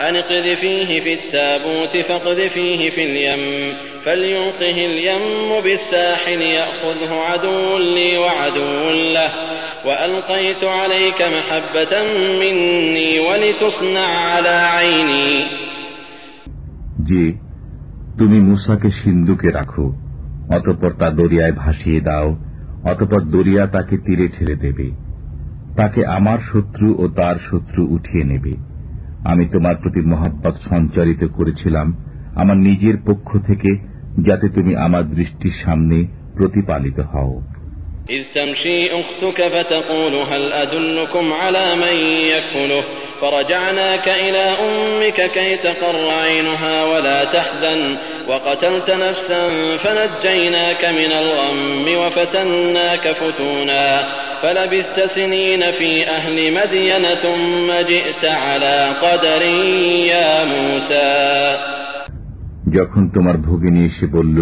أن اقذفيه في التابوت فاقذفيه في اليم فليلقه اليم بالساحل يأخذه عدو لي وعدو له وألقيت عليك محبة مني ولتصنع على عيني যে তুমি মুসাকে সিন্ধুকে রাখো অতপর তা দরিয়ায় ভাসিয়ে দাও অতপর দরিয়া তাকে তীরে ছেড়ে দেবে তাকে আমার শত্রু ও তার শত্রু উঠিয়ে নেবে আমি তোমার প্রতি মহাব্বত সঞ্চারিত করেছিলাম আমার নিজের পক্ষ থেকে যাতে তুমি আমার দৃষ্টির সামনে প্রতিপালিত হও إذ تمشي أختك فتقول هل أدلكم على من يكفله فرجعناك إلى أمك كي تقر عينها ولا تحزن وقتلت نفسا فنجيناك من الغم وفتناك فتونا فلبست سنين في أهل مدين ثم جئت على قدر يا موسى যখন তোমার ভগিনী এসে বলল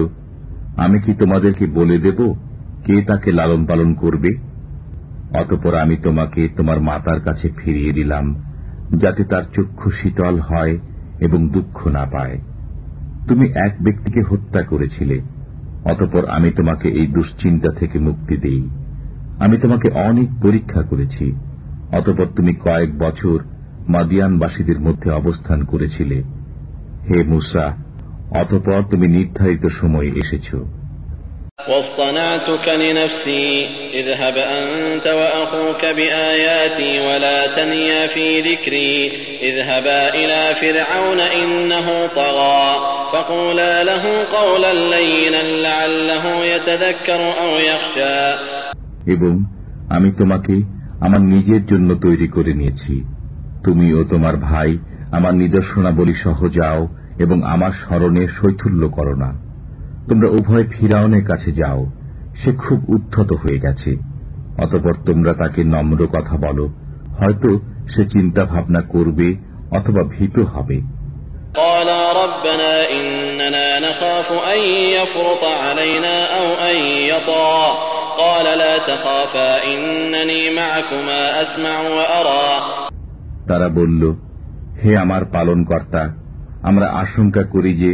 আমি কি তোমাদেরকে বলে দেব কে তাকে লালন পালন করবে অতপর আমি তোমাকে তোমার মাতার কাছে ফিরিয়ে দিলাম যাতে তার চক্ষু শীতল হয় এবং দুঃখ না পায় তুমি এক ব্যক্তিকে হত্যা করেছিলে অতপর আমি তোমাকে এই দুশ্চিন্তা থেকে মুক্তি দেই আমি তোমাকে অনেক পরীক্ষা করেছি অতপর তুমি কয়েক বছর মাদিয়ানবাসীদের মধ্যে অবস্থান করেছিলে হে মুসা অতপর তুমি নির্ধারিত সময়ে এসেছ واصطنعتك لنفسي اذهب أنت وأخوك بآياتي ولا تنيا في ذكري اذهبا إلى فرعون إنه طغى فقولا له قولا لينا لعله يتذكر أو يخشى এবং আমি তোমাকে আমার নিজের জন্য তৈরি করে নিয়েছি তুমি ও তোমার ভাই আমার নিদর্শনাবলী সহ যাও এবং আমার স্মরণে শৈথুল্য করো না তোমরা উভয় ফিরাউনের কাছে যাও সে খুব উদ্ধত হয়ে গেছে অতপর তোমরা তাকে নম্র কথা বলো হয়তো সে চিন্তা ভাবনা করবে অথবা ভীত হবে قالا ربنا إننا نخاف أن يفرط علينا أو أن يطغى قال لا تخافا إنني معكما أسمع وأرى তারা বলল হে আমার পালন কর্তা আমরা আশঙ্কা করি যে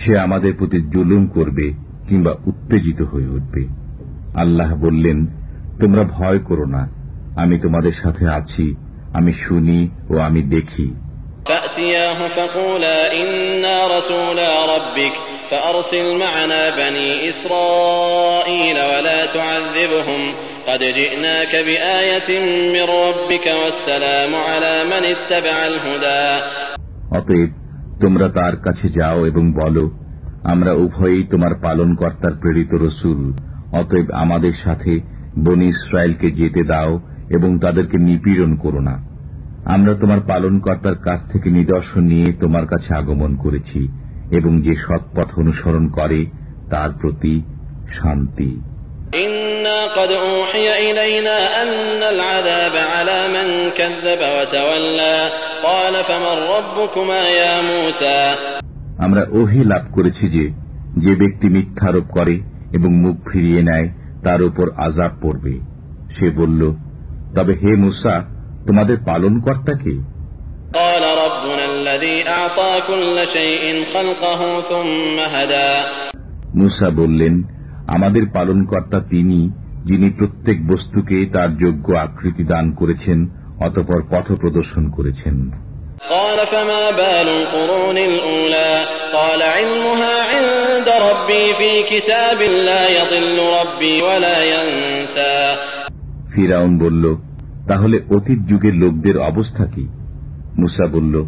সে আমাদের প্রতি জুলুম করবে কিংবা উত্তেজিত হয়ে উঠবে আল্লাহ বললেন তোমরা ভয় করো না আমি তোমাদের সাথে আছি আমি শুনি ও আমি দেখি فأتياه فقولا إنا رسولا ربك فأرسل معنا بني إسرائيل ولا تعذبهم قد جئناك بآية من ربك والسلام على من اتبع الهدى অতএব তোমরা তার কাছে যাও এবং বলো আমরা উভয়েই তোমার পালন কর্তার প্রেরিত রসুল অতএব আমাদের সাথে বনি ইসরায়েলকে যেতে দাও এবং তাদেরকে নিপীড়ন করো না আমরা তোমার পালন কর্তার কাছ থেকে নিদর্শন নিয়ে তোমার কাছে আগমন করেছি এবং যে সৎ পথ অনুসরণ করে তার প্রতি শান্তি। আমরা ওহি লাভ করেছি যে যে ব্যক্তি মিথ্যারোপ করে এবং মুখ ফিরিয়ে নেয় তার উপর আজাব পড়বে। সে বলল তবে হে মুসা তোমাদের পালনকর্তা কে? মুসা বললেন আমাদের পালনকর্তা তিনি যিনি প্রত্যেক বস্তুকে তার যোগ্য আকৃতি দান করেছেন অতপর পথ প্রদর্শন করেছেন। ফিরাউন বলল তাহলে অতীত যুগের লোকদের অবস্থা কি? মুসা বলল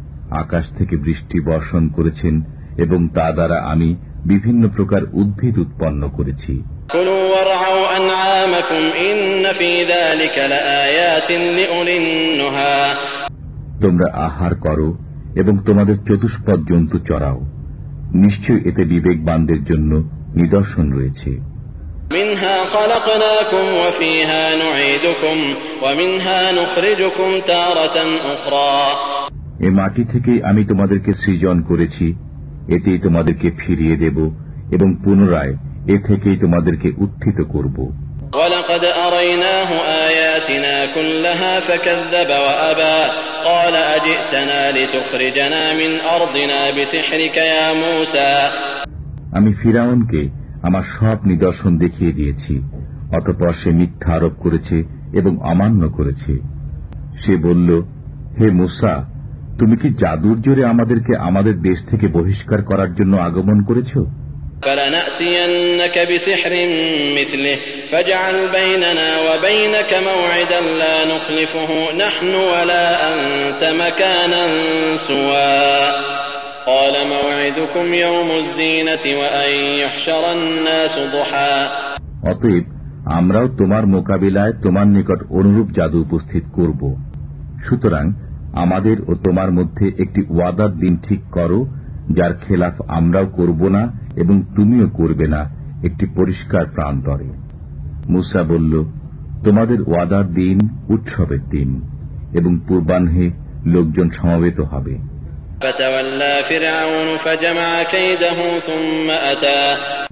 আকাশ থেকে বৃষ্টি বর্ষণ করেছেন এবং তা দ্বারা আমি বিভিন্ন প্রকার উদ্ভিদ উৎপন্ন করেছি। তোমরা আহার করো এবং তোমাদের চতুষ্পদ জন্তু চড়াও। নিশ্চয় এতে বিবেকবানদের জন্য নিদর্শন রয়েছে। মিনহা এ মাটি থেকেই আমি তোমাদেরকে সৃজন করেছি। এতেই তোমাদেরকে ফিরিয়ে দেব এবং পুনরায় এ থেকেই তোমাদেরকে উত্থিত করব। আমি ফিরাউনকে আমার সব নিদর্শন দেখিয়ে দিয়েছি অতপর সে মিথ্যা আরোপ করেছে এবং অমান্য করেছে। সে বলল হে মুসা তুমি কি জাদুর জোরে আমাদেরকে আমাদের দেশ থেকে বহিষ্কার করার জন্য আগমন করেছ? অতএব আমরাও তোমার মোকাবিলায় তোমার নিকট অনুরূপ জাদু উপস্থিত করব। সুতরাং আমাদের ও তোমার মধ্যে একটি ওয়াদার দিন ঠিক করো, যার খেলাফ আমরাও করব না এবং তুমিও করবে না, একটি পরিষ্কার প্রান্তরে মুসা বলল, তোমাদের ওয়াদার দিন উৎসবের দিন, এবং পূর্বাহ্নে লোকজন সমবেত হবে। فتولى فرعون فجمع كيده ثم أتى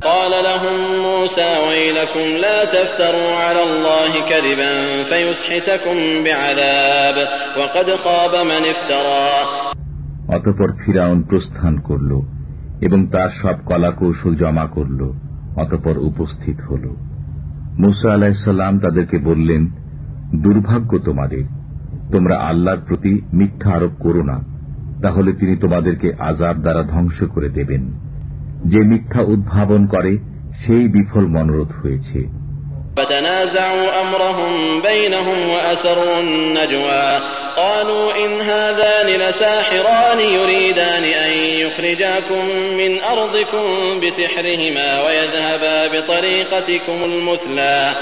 قال لهم موسى ويلكم لا تفتروا على الله كذبا فيسحتكم بعذاب وقد خاب من افترى অতপর ফিরাউন প্রস্থান করল এবং তার সব কলা কৌশল জমা করল অতপর উপস্থিত হল মুসা আলাহিসাল্লাম তাদেরকে বললেন দুর্ভাগ্য তোমাদের তোমরা আল্লাহর প্রতি মিথ্যা আরোপ করো না তাহলে তিনি তোমাদেরকে আজাব দ্বারা ধ্বংস করে দেবেন যে মিথ্যা উদ্ভাবন করে সেই বিফল মনোরোধ হয়েছে فتنازعوا أمرهم بينهم وأسروا النجوى قالوا إن هذان لساحران يريدان أن يخرجاكم من أرضكم بسحرهما ويذهبا بطريقتكم المثلى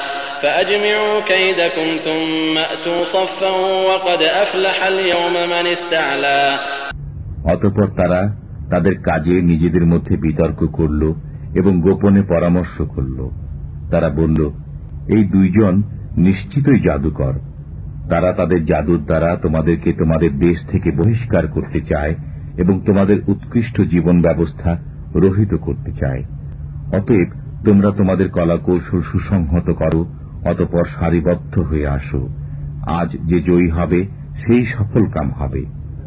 فأجمعوا كيدكم ثم أتوا صفا وقد أفلح اليوم من استعلى অতপর তারা তাদের কাজে নিজেদের মধ্যে বিতর্ক করল এবং গোপনে পরামর্শ করল তারা বলল এই দুইজন নিশ্চিতই জাদুকর তারা তাদের জাদুর দ্বারা তোমাদেরকে তোমাদের দেশ থেকে বহিষ্কার করতে চায় এবং তোমাদের উৎকৃষ্ট জীবন ব্যবস্থা রহিত করতে চায় অতএব তোমরা তোমাদের কলা কৌশল সুসংহত করো অতপর সারিবদ্ধ হয়ে আসো আজ যে জয়ী হবে সেই সফল কাম হবে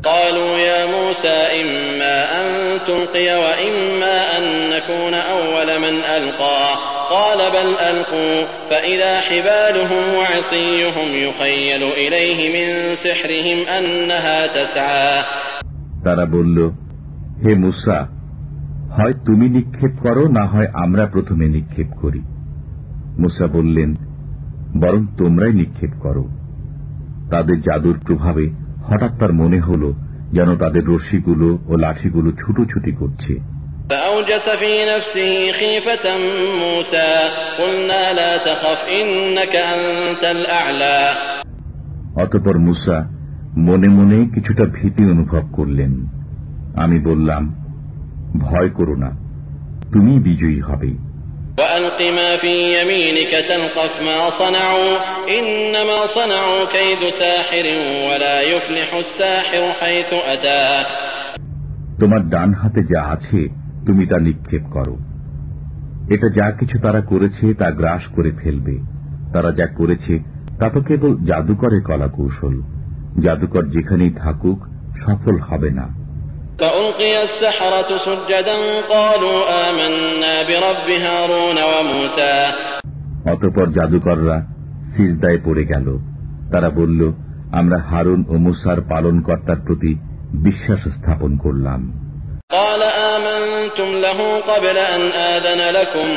قالوا يا موسى إما أن تلقي وإما أن نكون أول من ألقى قال بل ألقوا فإذا حبالهم وعصيهم يخيل إليه من سحرهم أنها تسعى তারা বলল হে মুসা হয় তুমি নিক্ষেপ করো না হয় আমরা প্রথমে নিক্ষেপ করি মুসা বললেন বরং তোমরাই নিক্ষেপ করো তাদের জাদুর প্রভাবে হঠাৎ তার মনে হলো যেন তাদের রশ্মিগুলো ও লাঠিগুলো ছুটোছুটি করছে। অতপর মুসা মনে মনে কিছুটা ভীতি অনুভব করলেন। আমি বললাম ভয় করো না তুমি বিজয়ী হবে। وألق ما في يمينك تلقف ما صنعوا إنما صنعوا كيد ساحر ولا يفلح الساحر حيث أتى তোমার ডান হাতে যা আছে তুমি তা নিক্ষেপ করো এটা যা কিছু তারা করেছে তা গ্রাস করে ফেলবে তারা যা করেছে তা তো কেবল জাদুকরের কলা কৌশল জাদুকর যেখানেই থাকুক সফল হবে না فألقي السحرة سجدا قالوا آمنا برب هارون وموسى অতপর জাদুকররা সিজদায় পড়ে গেল তারা বলল আমরা হারুন ও মুসার পালনকর্তার প্রতি বিশ্বাস স্থাপন করলাম قال آمنتم له قبل أن آذن لكم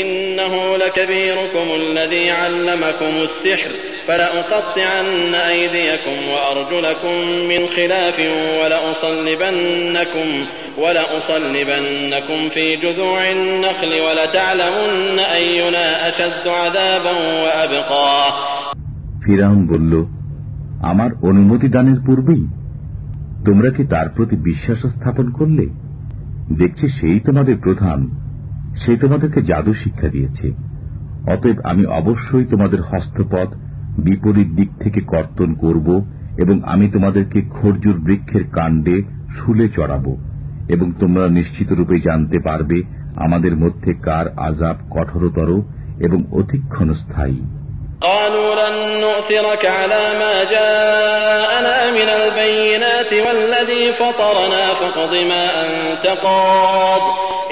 إنه لكبيركم الذي علمكم السحر فلأقطعن أيديكم وأرجلكم من خلاف ولأصلبنكم ولأصلبنكم في جذوع النخل ولتعلمن أينا أشد عذابا وأبقى ফিরাউন বলল আমার অনুমতি দানের পূর্বেই তোমরা কি তার প্রতি বিশ্বাস স্থাপন করলে? দেখছি সেই তোমাদের প্রধান, সে তোমাদেরকে জাদু শিক্ষা দিয়েছে। অতএব আমি অবশ্যই তোমাদের হস্তপথ, বিপরীত দিক থেকে কর্তন করব এবং আমি তোমাদেরকে খরজুর বৃক্ষের কাণ্ডে শুলে চড়াব এবং তোমরা নিশ্চিতরূপে জানতে পারবে আমাদের মধ্যে কার আজাব কঠোরতর এবং অধিক্ষণ স্থায়ী قالوا لن نؤثرك على ما جاءنا من البينات والذي فطرنا فاقض ما أنت قاض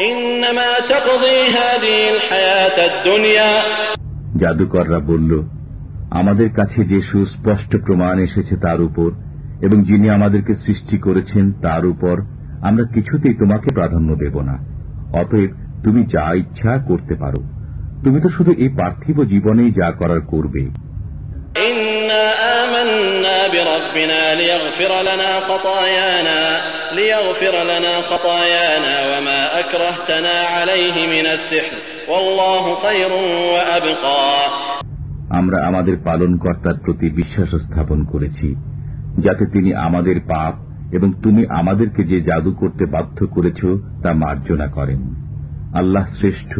إنما تقضي هذه الحياة الدنيا জাদুকররা বলল আমাদের কাছে যে সুস্পষ্ট প্রমাণ এসেছে তার উপর এবং যিনি আমাদেরকে সৃষ্টি করেছেন তার উপর আমরা কিছুতেই তোমাকে প্রাধান্য দেব না অতএব তুমি যা ইচ্ছা করতে পারো তুমি তো শুধু এই পার্থিব জীবনেই যা করার করবে। আমরা আমাদের পালনকর্তার প্রতি বিশ্বাস স্থাপন করেছি যাতে তিনি আমাদের পাপ এবং তুমি আমাদেরকে যে জাদু করতে বাধ্য করেছ তা মার্জনা করেন। আল্লাহ শ্রেষ্ঠ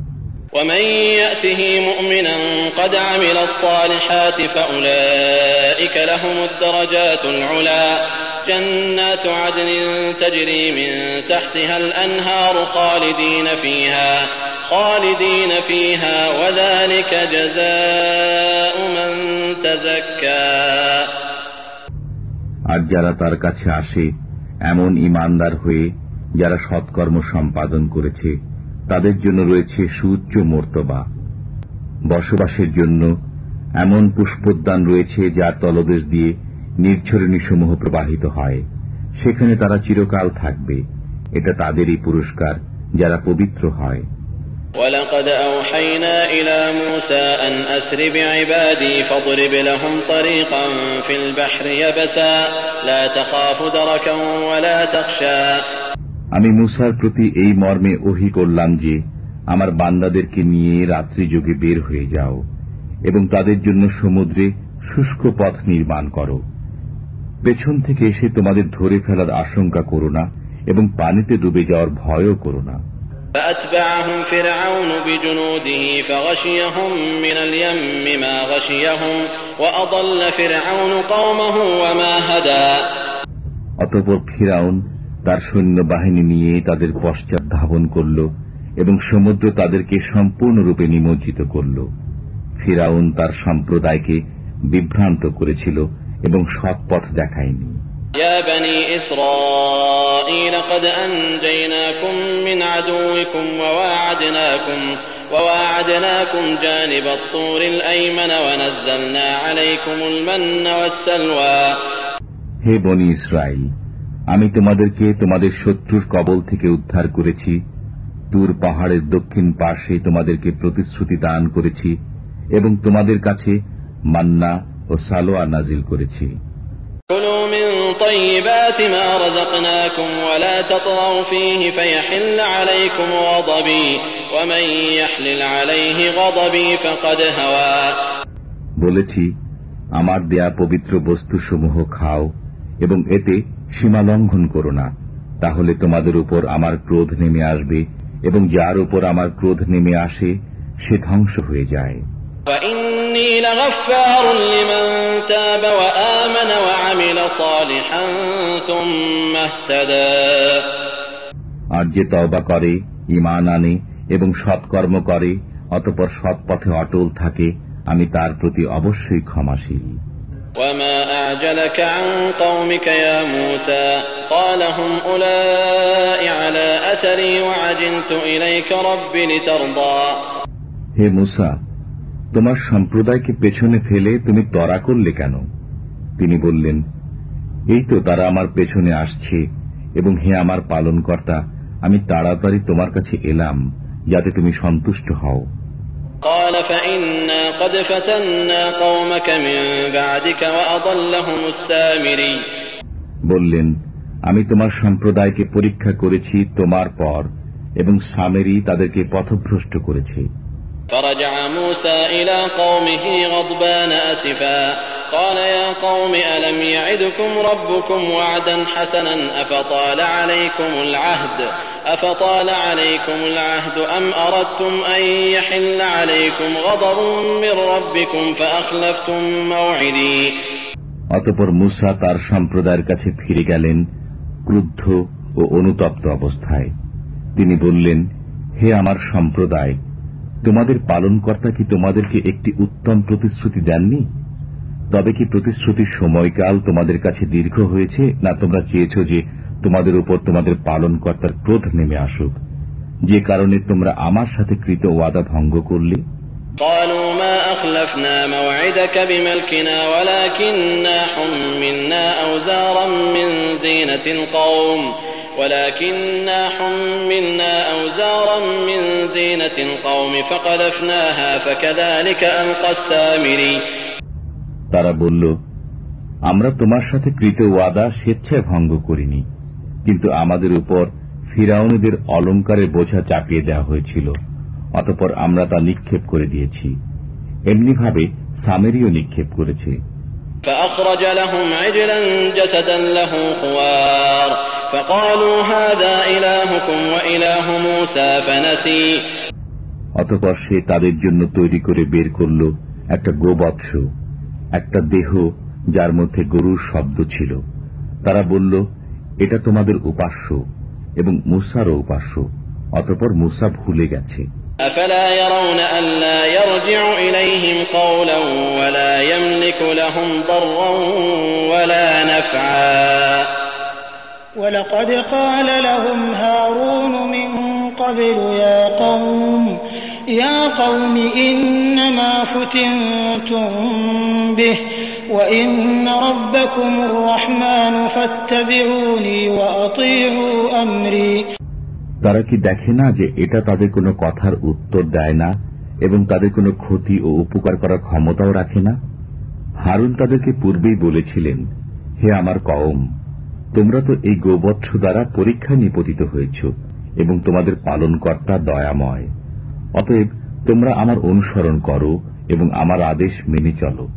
ومن يأته مؤمنا قد عمل الصالحات فأولئك لهم الدرجات العلا جنات عدن تجري من تحتها الأنهار خالدين فيها خالدين فيها وذلك جزاء من تزكى আর যারা তার কাছে আসে এমন ইমানদার হয়ে যারা সৎকর্ম সম্পাদন করেছে তাদের জন্য রয়েছে সুউচ্চ মর্তবা বসবাসের জন্য এমন পুষ্পোদ্যান রয়েছে যার তলদেশ দিয়ে নির্ঝরণীসমূহ প্রবাহিত হয় সেখানে তারা চিরকাল থাকবে এটা তাদেরই পুরস্কার যারা পবিত্র হয় ولقد أوحينا إلى موسى أن أسر بعبادي فاضرب لهم طريقا في البحر يبسا لا تخاف دركا ولا تخشى আমি মুসার প্রতি এই মর্মে ওহি করলাম যে আমার বান্দাদেরকে নিয়ে রাত্রি রাত্রিযোগে বের হয়ে যাও এবং তাদের জন্য সমুদ্রে শুষ্ক পথ নির্মাণ করো। পেছন থেকে এসে তোমাদের ধরে ফেলার আশঙ্কা করো না এবং পানিতে ডুবে যাওয়ার ভয়ও করো না। অতপর ফিরাউন তার সৈন্যবাহিনী নিয়ে তাদের পশ্চাৎ ধাবন করল এবং সমুদ্র তাদেরকে সম্পূর্ণরূপে নিমজ্জিত করল ফিরাউন তার সম্প্রদায়কে বিভ্রান্ত করেছিল এবং সৎ পথ দেখায়নি يا بني إسرائيل قد أنجيناكم من عدوكم وواعدناكم وواعدناكم جانب الطور الأيمن ونزلنا عليكم المن والسلوى হে বনি ইসরায়েল আমি তোমাদেরকে তোমাদের শত্রুর কবল থেকে উদ্ধার করেছি। তুর পাহাড়ের দক্ষিণ পাশে তোমাদেরকে প্রতিশ্রুতি দান করেছি এবং তোমাদের কাছে মান্না ও সালোয়া নাজিল করেছি। বলেছি আমার দেয়া পবিত্র বস্তুসমূহ খাও এবং এতে সীমা লঙ্ঘন করো না তাহলে তোমাদের উপর আমার ক্রোধ নেমে আসবে এবং যার উপর আমার ক্রোধ নেমে আসে সে ধ্বংস হয়ে যায়। আর যে তবা করে ইমান আনে এবং সৎকর্ম করে অতপর সৎ পথে অটল থাকে আমি তার প্রতি অবশ্যই ক্ষমাশীল। وما أعجلك عن قومك يا موسى قال هم أولئك على أثري وعجلت إليك رب لترضى হে মুসা তোমার সম্প্রদায়কে পেছনে ফেলে তুমি তরা করলে কেন তিনি বললেন এই তো তারা আমার পেছনে আসছে এবং হে আমার পালনকর্তা আমি তাড়াতাড়ি তোমার কাছে এলাম যাতে তুমি সন্তুষ্ট হও قال فإنا قد فتنا قومك من بعدك وأضلهم السامري বললেন আমি তোমার সম্প্রদায়কে পরীক্ষা করেছি তোমার পর এবং সামেরি তাদেরকে পথভ্রষ্ট করেছে فرجع موسى إلى قومه غضبان أسفا قال يا قوم ألم يعدكم ربكم وعدا حسنا أفطال عليكم العهد أفطال عليكم العهد أم أردتم أن يحل عليكم غضب من ربكم فأخلفتم موعدي অতপর মুসা তার সম্প্রদায়ের কাছে ফিরে গেলেন ক্রুদ্ধ ও অনুতপ্ত অবস্থায় তিনি বললেন হে আমার সম্প্রদায় তোমাদের পালনকর্তা কি তোমাদেরকে একটি উত্তম প্রতিশ্রুতি দেননি তবে কি প্রতিশ্রুতির সময়কাল তোমাদের কাছে দীর্ঘ হয়েছে না তোমরা চেয়েছ যে তোমাদের উপর তোমাদের পালনকর্তার ক্রোধ নেমে আসুক যে কারণে তোমরা আমার সাথে কৃত ওয়াদা ভঙ্গ করলে قالوا ما أخلفنا موعدك بملكنا ولكننا حملنا أوزارا من زينة القوم ولكننا حملنا أوزارا من زينة القوم فقذفناها فكذلك ألقى السامري তারা বলল আমরা তোমার সাথে কৃত ওয়াদা স্বেচ্ছায় ভঙ্গ করিনি কিন্তু আমাদের উপর ফিরাউনিদের অলঙ্কারের বোঝা চাপিয়ে দেওয়া হয়েছিল অতপর আমরা তা নিক্ষেপ করে দিয়েছি এমনিভাবে সামেরিও নিক্ষেপ করেছে فأخرج لهم عجلا جسدا له خوار فقالوا هذا إلهكم وإله موسى فنسي অতপর সে তাদের জন্য তৈরি করে বের করল একটা গোবৎস একটা দেহ যার মধ্যে গরুর শব্দ ছিল তারা বলল এটা তোমাদের উপাস্য এবং মুসারও উপাস্য অতপর মুসা ভুলে গেছে أفلا يرون ألا يرجع إليهم قولا ولا يملك لهم ضرا ولا نفعا ولقد قال لهم هارون من قبل يا قوم يا قوم إنما فتنتم به وإن ربكم الرحمن فاتبعوني وأطيعوا أمري তারা কি দেখে না যে এটা তাদের কোনো কথার উত্তর দেয় না এবং তাদের কোনো ক্ষতি ও উপকার করার ক্ষমতাও রাখে না হারুন তাদেরকে পূর্বেই বলেছিলেন হে আমার কওম তোমরা তো এই গোবৎস দ্বারা পরীক্ষায় নিপতিত হয়েছ এবং তোমাদের পালনকর্তা দয়াময় অতএব তোমরা আমার অনুসরণ করো এবং আমার আদেশ মেনে চলো।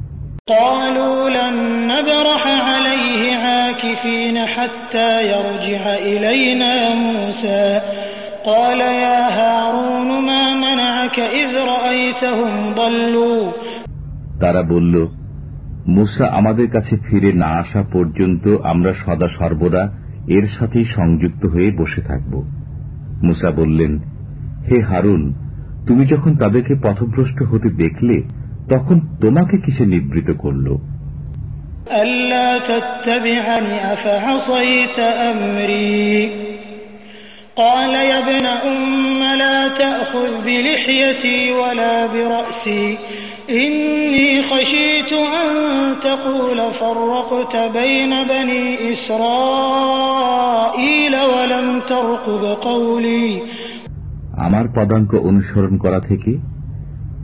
তারা বলল মুসা আমাদের কাছে ফিরে না আসা পর্যন্ত আমরা সদা সর্বদা এর সাথেই সংযুক্ত হয়ে বসে থাকব। মুসা বললেন হে হারুন তুমি যখন তাদেরকে পথভ্রষ্ট হতে দেখলে তখন তোমাকে কিসে নিবৃত করল ألا تتبعني أفعصيت أمري قال يا ابن أم لا تأخذ بلحيتي ولا برأسي إني خشيت أن تقول فرقت بين بني إسرائيل ولم ترقب قولي আমার পদাঙ্ক অনুসরণ করা থেকে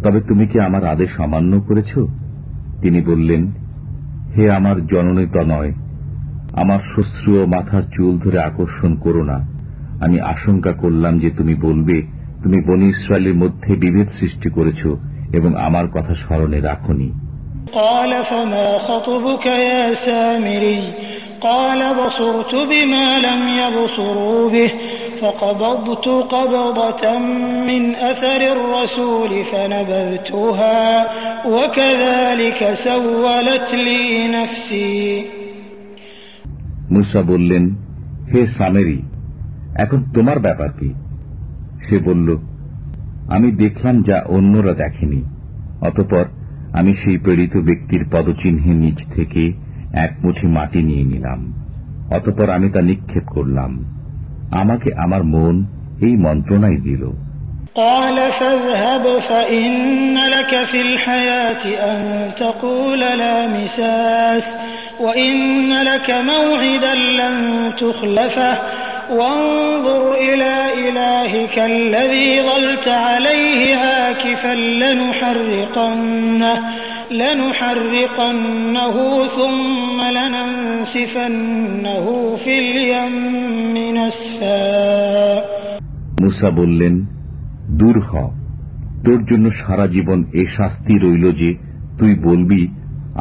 তবে তুমি কি আমার আদেশ অমান্য করেছ তিনি বললেন হে আমার জননী তনয় আমার শ্বশ্রু ও মাথার চুল ধরে আকর্ষণ করো না আমি আশঙ্কা করলাম যে তুমি বলবে তুমি বনি ইসরায়েলের মধ্যে বিভেদ সৃষ্টি করেছ এবং আমার কথা স্মরণে রাখনি قال فما خطبك يا سامري قال بصرت بما لم يبصروا به فقبضت قبضة من أثر الرسول فنبذتها وكذلك سولت لي نفسي মুসা বললেন হে সামেরি এখন তোমার ব্যাপার কি সে বলল আমি দেখলাম যা অন্যরা দেখেনি অতপর আমি সেই প্রেরিত ব্যক্তির পদচিহ্নে নিচ থেকে এক মুঠি মাটি নিয়ে নিলাম অতপর আমি তা নিক্ষেপ করলাম আমাকে আমার মন এই মন্ত্রণাই দিল قال فاذهب فإن لك في الحياة أن تقول لا مساس وإن لك موعدا لن تخلفه وانظر إلى إلهك الذي ظلت عليه عاكفا لنحرقنه لنحرقنه ثم لننسفنه في اليم نسفا মুসা বললেন দূর হ তোর জন্য সারা জীবন এ শাস্তি রইল যে তুই বলবি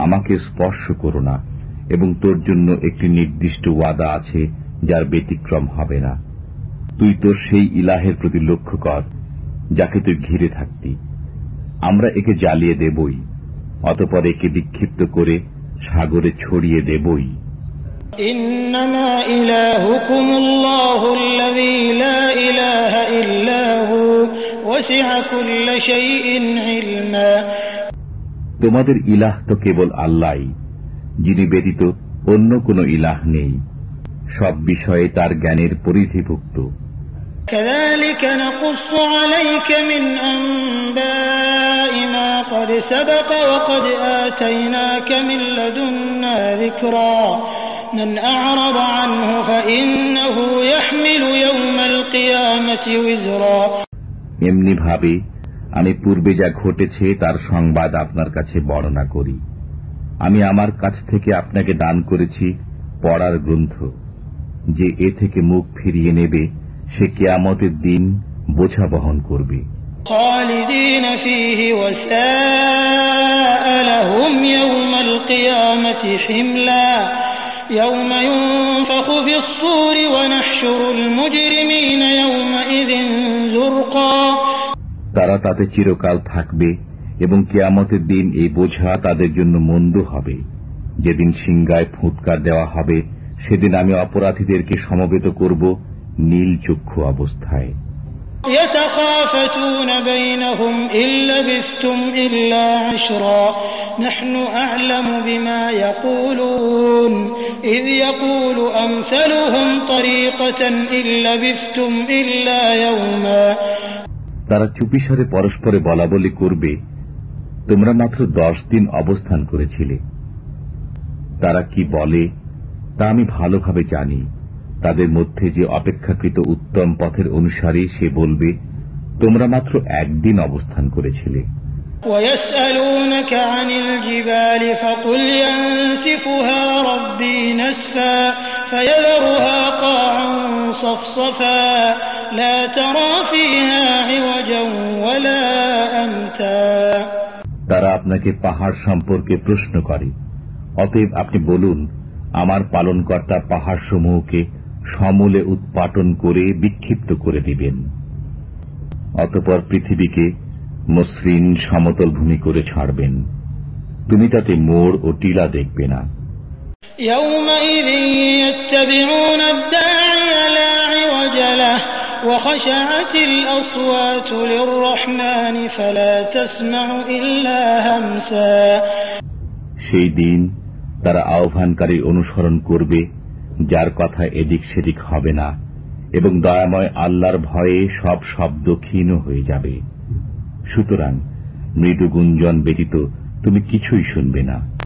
আমাকে স্পর্শ করো না এবং তোর জন্য একটি নির্দিষ্ট ওয়াদা আছে যার ব্যতিক্রম হবে না তুই তোর সেই ইলাহের প্রতি লক্ষ্য কর যাকে তুই ঘিরে থাকতি আমরা একে জ্বালিয়ে দেবই অতপর একে বিক্ষিপ্ত করে সাগরে ছড়িয়ে দেবই। তোমাদের ইলাহ তো কেবল আল্লাহ যিনি ব্যতীত অন্য কোন ইলাহ নেই। সব বিষয়ে তার জ্ঞানের পরিধিভুক্ত। كذلك نقص عليك من أنباء ما قد سبق وقد آتيناك من لدنا ذكرا من أعرض عنه فإنه يحمل يوم القيامة وزرا এমনি ভাবে আমি পূর্বে যা ঘটেছে তার সংবাদ আপনার কাছে বর্ণনা করি আমি আমার কাছ থেকে আপনাকে দান করেছি পড়ার গ্রন্থ যে এ থেকে মুখ ফিরিয়ে নেবে সে কেয়ামতের দিন বোঝা বহন করবে। তারা তাতে চিরকাল থাকবে এবং কেয়ামতের দিন এই বোঝা তাদের জন্য মন্দ হবে। যেদিন সিংগায় ফুৎকার দেওয়া হবে সেদিন আমি অপরাধীদেরকে সমবেত করব নীল চক্ষু অবস্থায় يتخافتون بينهم إن لبثتم إلا عشرا نحن أعلم بما يقولون إذ يقول أمثلهم طريقة إن لبثتم إلا يوما তারা চুপিসারে পরস্পরে বলা বলি করবে তোমরা মাত্র দশ দিন অবস্থান করেছিলে তারা কি বলে তা আমি ভালোভাবে জানি তাদের মধ্যে যে অপেক্ষাকৃত উত্তম পথের অনুসারী সে বলবে তোমরা মাত্র একদিন অবস্থান করেছিলে। তারা আপনাকে পাহাড় সম্পর্কে প্রশ্ন করে। অতএব আপনি বলুন আমার পালনকর্তা পাহাড় সমূহকে সমূলে উৎপাটন করে বিক্ষিপ্ত করে দিবেন। অতপর পৃথিবীকে মসৃণ সমতল ভূমি করে ছাড়বেন। তুমি তাতে মোড় ও টিলা দেখবে না। সেই দিন তারা আহ্বানকারী অনুসরণ করবে যার কথা এদিক সেদিক হবে না, এবং দয়াময় আল্লাহর ভয়ে সব শব্দ ক্ষীণ হয়ে যাবে। সুতরাং মৃদু গুঞ্জন ব্যতীত তুমি কিছুই শুনবে না।